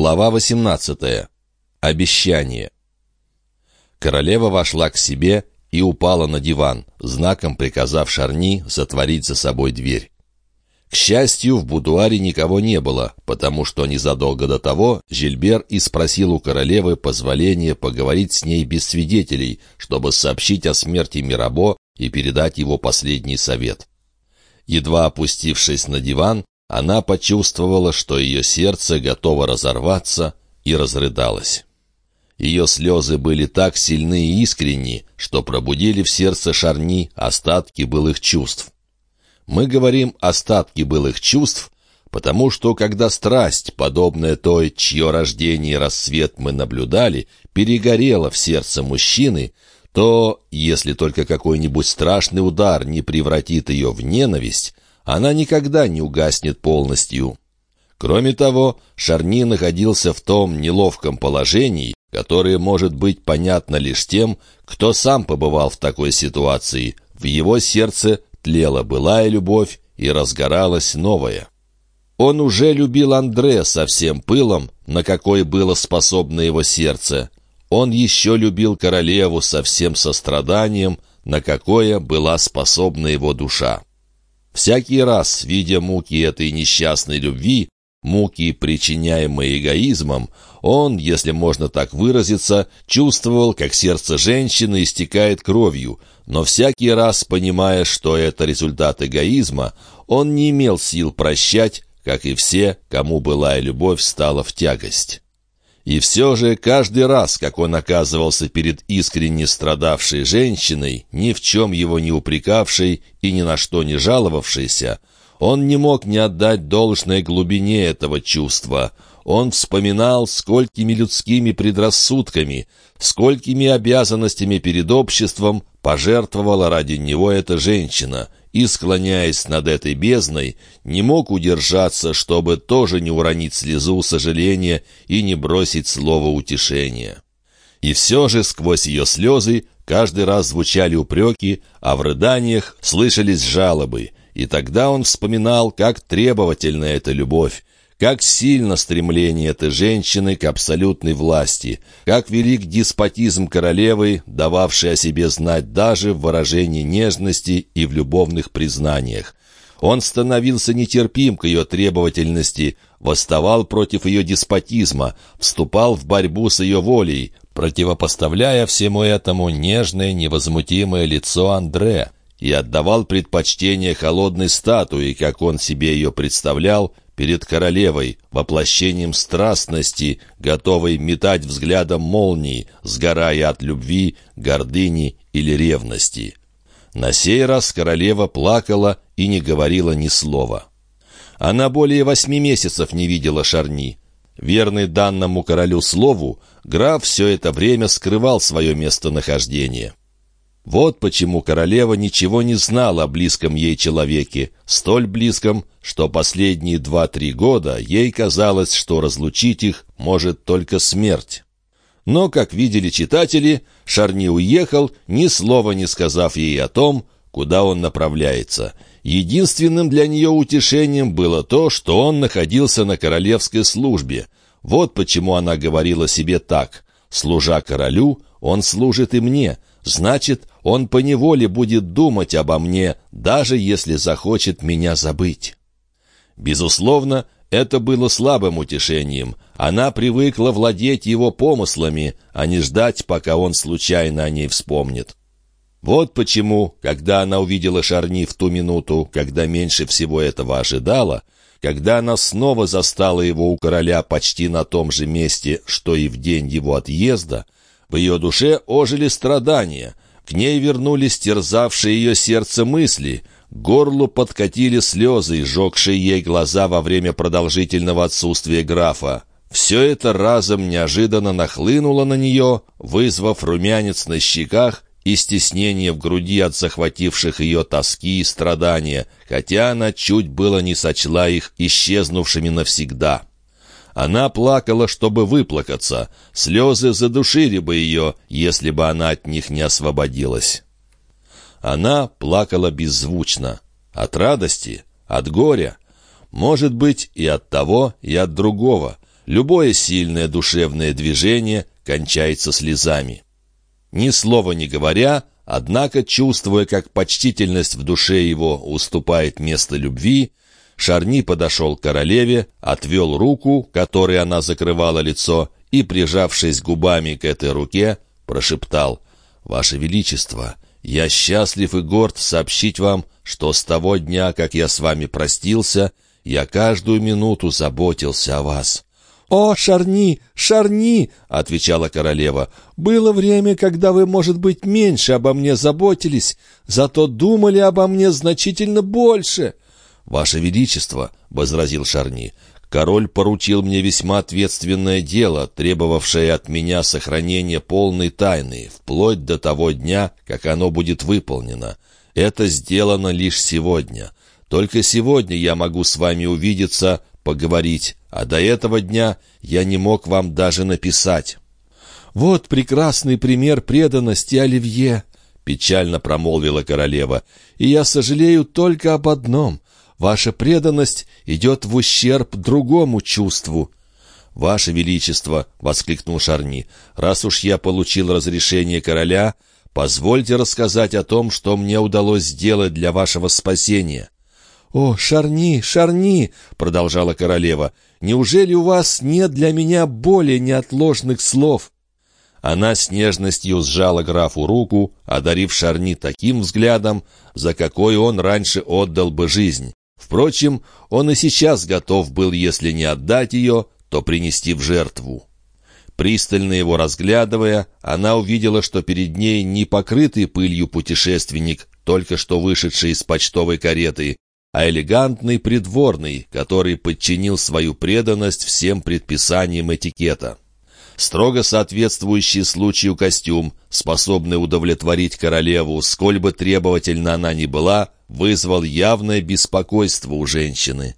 Глава 18. Обещание. Королева вошла к себе и упала на диван, знаком приказав Шарни затворить за собой дверь. К счастью, в будуаре никого не было, потому что незадолго до того Жильбер и спросил у королевы позволения поговорить с ней без свидетелей, чтобы сообщить о смерти Мирабо и передать его последний совет. Едва опустившись на диван, она почувствовала, что ее сердце готово разорваться, и разрыдалась. Ее слезы были так сильны и искренни, что пробудили в сердце Шарни остатки былых чувств. Мы говорим «остатки былых чувств», потому что когда страсть, подобная той, чье рождение и рассвет мы наблюдали, перегорела в сердце мужчины, то, если только какой-нибудь страшный удар не превратит ее в ненависть, она никогда не угаснет полностью. Кроме того, Шарни находился в том неловком положении, которое может быть понятно лишь тем, кто сам побывал в такой ситуации. В его сердце тлела былая любовь и разгоралась новая. Он уже любил Андре со всем пылом, на какой было способно его сердце. Он еще любил королеву со всем состраданием, на какое была способна его душа. Всякий раз, видя муки этой несчастной любви, муки, причиняемые эгоизмом, он, если можно так выразиться, чувствовал, как сердце женщины истекает кровью, но всякий раз, понимая, что это результат эгоизма, он не имел сил прощать, как и все, кому былая любовь стала в тягость. И все же каждый раз, как он оказывался перед искренне страдавшей женщиной, ни в чем его не упрекавшей и ни на что не жаловавшейся, он не мог не отдать должной глубине этого чувства. Он вспоминал, сколькими людскими предрассудками, сколькими обязанностями перед обществом пожертвовала ради него эта женщина — и, склоняясь над этой бездной, не мог удержаться, чтобы тоже не уронить слезу сожаления и не бросить слово утешения. И все же сквозь ее слезы каждый раз звучали упреки, а в рыданиях слышались жалобы, и тогда он вспоминал, как требовательна эта любовь, как сильно стремление этой женщины к абсолютной власти, как велик деспотизм королевы, дававший о себе знать даже в выражении нежности и в любовных признаниях. Он становился нетерпим к ее требовательности, восставал против ее деспотизма, вступал в борьбу с ее волей, противопоставляя всему этому нежное невозмутимое лицо Андре, и отдавал предпочтение холодной статуе, как он себе ее представлял, перед королевой, воплощением страстности, готовой метать взглядом молнии, сгорая от любви, гордыни или ревности. На сей раз королева плакала и не говорила ни слова. Она более восьми месяцев не видела Шарни. Верный данному королю слову, граф все это время скрывал свое местонахождение. Вот почему королева ничего не знала о близком ей человеке, столь близком, что последние два-три года ей казалось, что разлучить их может только смерть. Но, как видели читатели, Шарни уехал, ни слова не сказав ей о том, куда он направляется. Единственным для нее утешением было то, что он находился на королевской службе. Вот почему она говорила себе так «Служа королю, он служит и мне», Значит, он поневоле будет думать обо мне, даже если захочет меня забыть. Безусловно, это было слабым утешением. Она привыкла владеть его помыслами, а не ждать, пока он случайно о ней вспомнит. Вот почему, когда она увидела Шарни в ту минуту, когда меньше всего этого ожидала, когда она снова застала его у короля почти на том же месте, что и в день его отъезда, в ее душе ожили страдания. К ней вернулись терзавшие ее сердце мысли. К горлу подкатили слезы, сжегшие ей глаза во время продолжительного отсутствия графа. Все это разом неожиданно нахлынуло на нее, вызвав румянец на щеках и стеснение в груди от захвативших ее тоски и страдания, хотя она чуть было не сочла их исчезнувшими навсегда. Она плакала, чтобы выплакаться. Слезы задушили бы ее, если бы она от них не освободилась. Она плакала беззвучно. От радости, от горя. Может быть, и от того, и от другого. Любое сильное душевное движение кончается слезами. Ни слова не говоря, однако, чувствуя, как почтительность в душе его уступает место любви, Шарни подошел к королеве, отвел руку, которой она закрывала лицо, и, прижавшись губами к этой руке, прошептал «Ваше Величество, я счастлив и горд сообщить вам, что с того дня, как я с вами простился, я каждую минуту заботился о вас». «О, Шарни, Шарни!» — отвечала королева. «Было время, когда вы, может быть, меньше обо мне заботились, зато думали обо мне значительно больше». «Ваше Величество!» — возразил Шарни. «Король поручил мне весьма ответственное дело, требовавшее от меня сохранения полной тайны, вплоть до того дня, как оно будет выполнено. Это сделано лишь сегодня. Только сегодня я могу с вами увидеться, поговорить, а до этого дня я не мог вам даже написать». «Вот прекрасный пример преданности Оливье», — печально промолвила королева, «и я сожалею только об одном. Ваша преданность идет в ущерб другому чувству». «Ваше Величество!» — воскликнул Шарни. «Раз уж я получил разрешение короля, позвольте рассказать о том, что мне удалось сделать для вашего спасения». «О, Шарни, Шарни!» — продолжала королева. «Неужели у вас нет для меня более неотложных слов?» Она с нежностью сжала графу руку, одарив Шарни таким взглядом, за какой он раньше отдал бы жизнь. Впрочем, он и сейчас готов был, если не отдать ее, то принести в жертву. Пристально его разглядывая, она увидела, что перед ней не покрытый пылью путешественник, только что вышедший из почтовой кареты, а элегантный придворный, который подчинил свою преданность всем предписаниям этикета. Строго соответствующий случаю костюм, способный удовлетворить королеву, сколь бы требовательна она ни была, вызвал явное беспокойство у женщины.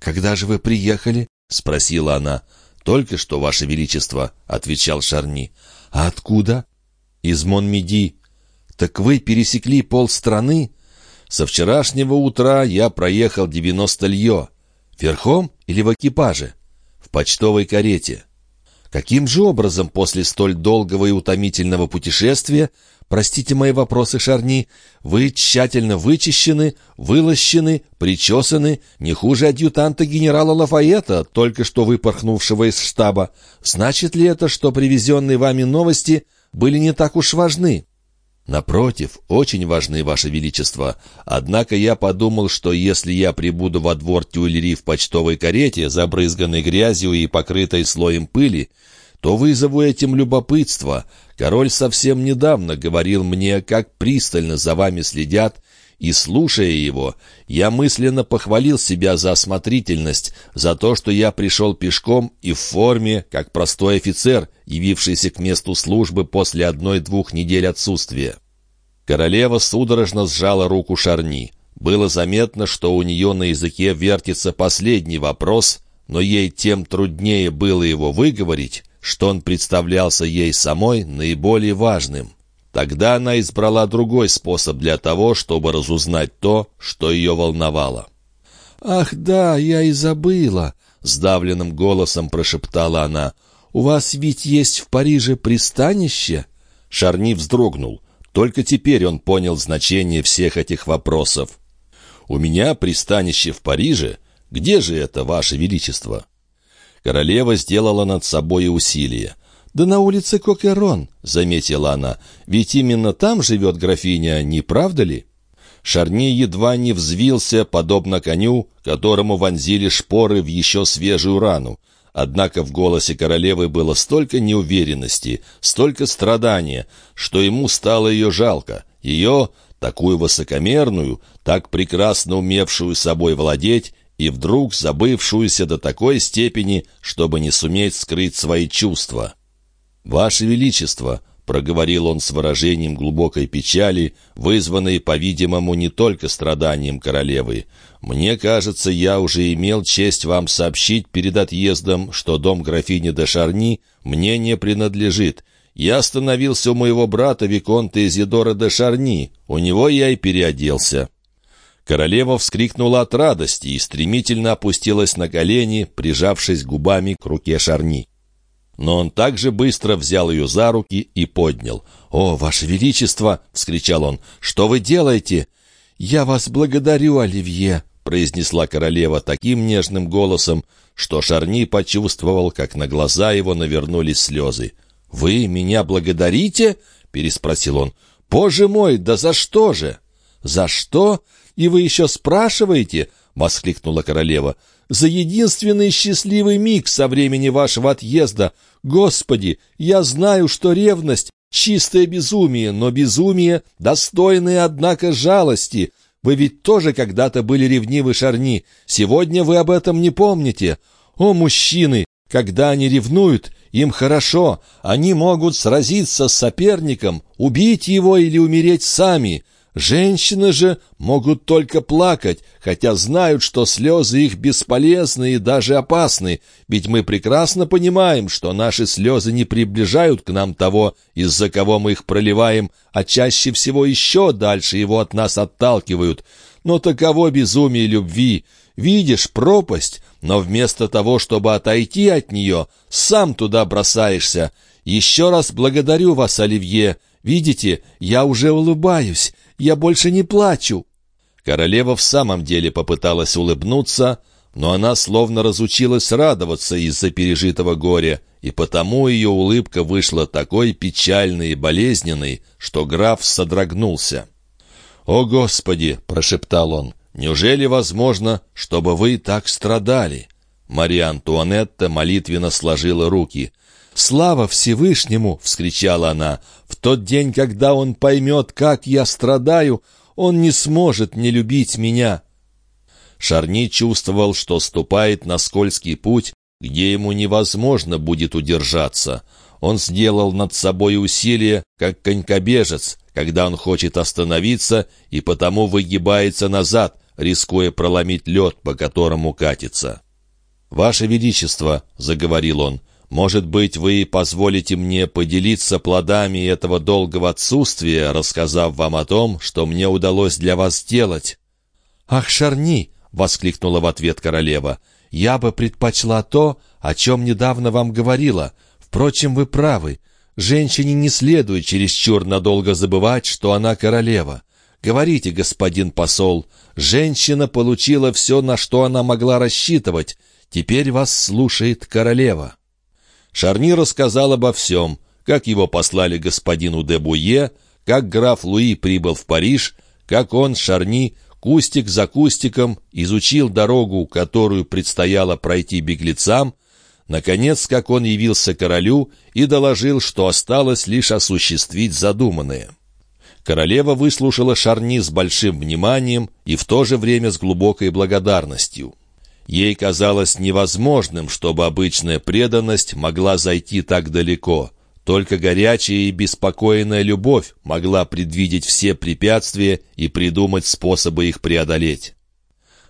«Когда же вы приехали?» — спросила она. «Только что, Ваше Величество», — отвечал Шарни. «А откуда?» «Из Монмеди». «Так вы пересекли полстраны?» Со вчерашнего утра я проехал 90 лье. Верхом или в экипаже? В почтовой карете. Каким же образом после столь долгого и утомительного путешествия, простите мои вопросы, Шарни, вы тщательно вычищены, вылощены, причесаны, не хуже адъютанта генерала Лафаета, только что выпорхнувшего из штаба? Значит ли это, что привезенные вами новости были не так уж важны?» «Напротив, очень важны, Ваше Величество. Однако я подумал, что если я прибуду во двор Тюильри в почтовой карете, забрызганной грязью и покрытой слоем пыли, то вызову этим любопытство. Король совсем недавно говорил мне, как пристально за вами следят, и, слушая его, я мысленно похвалил себя за осмотрительность, за то, что я пришел пешком и в форме, как простой офицер, явившийся к месту службы после одной-двух недель отсутствия. Королева судорожно сжала руку Шарни. Было заметно, что у нее на языке вертится последний вопрос, но ей тем труднее было его выговорить, что он представлялся ей самой наиболее важным. Тогда она избрала другой способ для того, чтобы разузнать то, что ее волновало. «Ах да, я и забыла!» — сдавленным голосом прошептала она. «У вас ведь есть в Париже пристанище?» Шарни вздрогнул. Только теперь он понял значение всех этих вопросов. «У меня пристанище в Париже? Где же это, Ваше Величество?» Королева сделала над собой усилие. «Да на улице Кокерон», — заметила она. «Ведь именно там живет графиня, не правда ли?» Шарни едва не взвился, подобно коню, которому вонзили шпоры в еще свежую рану. Однако в голосе королевы было столько неуверенности, столько страдания, что ему стало ее жалко. Ее, такую высокомерную, так прекрасно умевшую собой владеть, и вдруг забывшуюся до такой степени, чтобы не суметь скрыть свои чувства. «Ваше Величество!» — проговорил он с выражением глубокой печали, вызванной, по-видимому, не только страданием королевы. «Мне кажется, я уже имел честь вам сообщить перед отъездом, что дом графини де Шарни мне не принадлежит. Я остановился у моего брата Виконта Изидора де Шарни, у него я и переоделся». Королева вскрикнула от радости и стремительно опустилась на колени, прижавшись губами к руке Шарни. Но он также быстро взял ее за руки и поднял. «О, Ваше Величество!» — вскричал он. «Что вы делаете?» «Я вас благодарю, Оливье!» — произнесла королева таким нежным голосом, что Шарни почувствовал, как на глаза его навернулись слезы. «Вы меня благодарите?» — переспросил он. «Боже мой, да за что же?» «За что? И вы еще спрашиваете?» — воскликнула королева. «За единственный счастливый миг со времени вашего отъезда. Господи, я знаю, что ревность — чистое безумие, но безумие, достойное, однако, жалости. Вы ведь тоже когда-то были ревнивы, Шарни. Сегодня вы об этом не помните. О, мужчины, когда они ревнуют, им хорошо. Они могут сразиться с соперником, убить его или умереть сами. Женщины же могут только плакать, хотя знают, что слезы их бесполезны и даже опасны, ведь мы прекрасно понимаем, что наши слезы не приближают к нам того, из-за кого мы их проливаем, а чаще всего еще дальше его от нас отталкивают. Но таково безумие любви. Видишь пропасть, но вместо того, чтобы отойти от нее, сам туда бросаешься. Еще раз благодарю вас, Оливье. Видите, я уже улыбаюсь. Я больше не плачу». Королева в самом деле попыталась улыбнуться, но она словно разучилась радоваться из-за пережитого горя, и потому ее улыбка вышла такой печальной и болезненной, что граф содрогнулся. «О, Господи!» — прошептал он. «Неужели возможно, чтобы вы так страдали?» Мария Антуанетта молитвенно сложила руки. «Слава Всевышнему!» — вскричала она. «В тот день, когда он поймет, как я страдаю, он не сможет не любить меня». Шарни чувствовал, что ступает на скользкий путь, где ему невозможно будет удержаться. Он сделал над собой усилие, как конькобежец, когда он хочет остановиться и потому выгибается назад, рискуя проломить лед, по которому катится. «Ваше Величество», — заговорил он, — может быть, вы позволите мне поделиться плодами этого долгого отсутствия, рассказав вам о том, что мне удалось для вас сделать?» «Ах, Шарни!» — воскликнула в ответ королева. «Я бы предпочла то, о чем недавно вам говорила. Впрочем, вы правы. Женщине не следует чересчур надолго забывать, что она королева. Говорите, господин посол, женщина получила все, на что она могла рассчитывать. Теперь вас слушает королева». Шарни рассказал обо всем, как его послали господину де Буе, как граф Луи прибыл в Париж, как он, Шарни, кустик за кустиком, изучил дорогу, которую предстояло пройти беглецам, наконец, как он явился королю и доложил, что осталось лишь осуществить задуманное. Королева выслушала Шарни с большим вниманием и в то же время с глубокой благодарностью. Ей казалось невозможным, чтобы обычная преданность могла зайти так далеко. Только горячая и беспокойная любовь могла предвидеть все препятствия и придумать способы их преодолеть.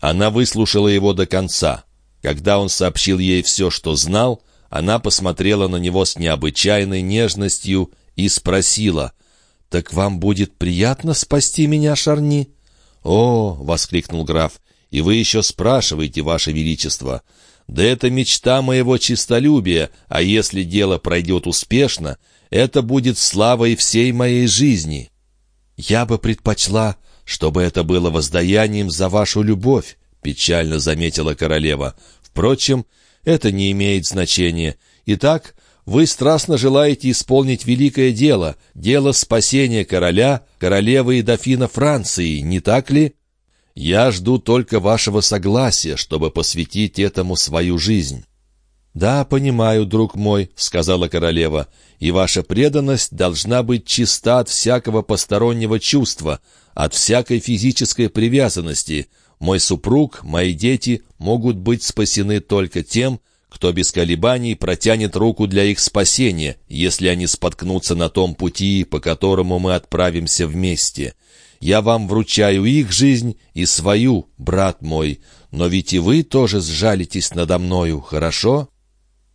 Она выслушала его до конца. Когда он сообщил ей все, что знал, она посмотрела на него с необычайной нежностью и спросила, «Так вам будет приятно спасти меня, Шарни?» «О!» — воскликнул граф. И вы еще спрашиваете, Ваше Величество. Да это мечта моего честолюбия, а если дело пройдет успешно, это будет славой всей моей жизни. Я бы предпочла, чтобы это было воздаянием за вашу любовь, печально заметила королева. Впрочем, это не имеет значения. Итак, вы страстно желаете исполнить великое дело, дело спасения короля, королевы и дофина Франции, не так ли? Я жду только вашего согласия, чтобы посвятить этому свою жизнь». «Да, понимаю, друг мой», — сказала королева, «и ваша преданность должна быть чиста от всякого постороннего чувства, от всякой физической привязанности. Мой супруг, мои дети могут быть спасены только тем, кто без колебаний протянет руку для их спасения, если они споткнутся на том пути, по которому мы отправимся вместе. Я вам вручаю их жизнь и свою, брат мой, но ведь и вы тоже сжалитесь надо мною, хорошо?»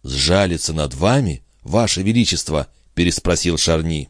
«Сжалиться над вами, ваше величество?» — переспросил Шарни.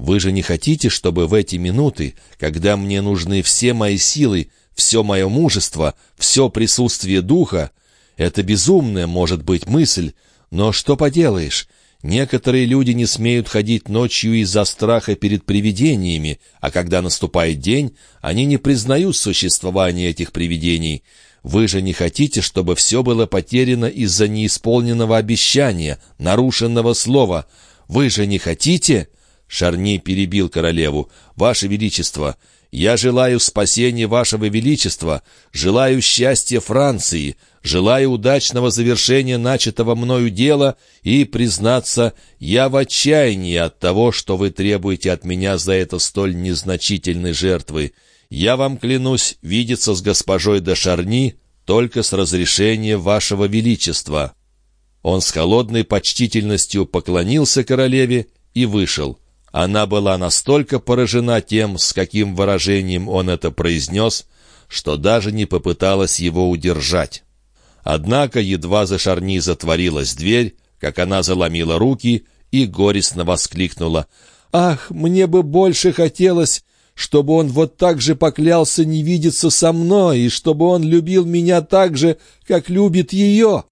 Вы же не хотите, чтобы в эти минуты, когда мне нужны все мои силы, все мое мужество, все присутствие духа, это безумная, может быть, мысль, но что поделаешь, Некоторые люди не смеют ходить ночью из-за страха перед привидениями, а когда наступает день, они не признают существование этих привидений. Вы же не хотите, чтобы все было потеряно из-за неисполненного обещания, нарушенного слова. Вы же не хотите...» Шарни перебил королеву. «Ваше Величество, я желаю спасения Вашего Величества, желаю счастья Франции, желаю удачного завершения начатого мною дела и, признаться, я в отчаянии от того, что вы требуете от меня за это столь незначительной жертвы. Я вам клянусь видеться с госпожой де Шарни только с разрешения Вашего Величества». Он с холодной почтительностью поклонился королеве и вышел. Она была настолько поражена тем, с каким выражением он это произнес, что даже не попыталась его удержать. Однако едва за Шарни затворилась дверь, как она заломила руки и горестно воскликнула. «Ах, мне бы больше хотелось, чтобы он вот так же поклялся не видеться со мной, и чтобы он любил меня так же, как любит ее!»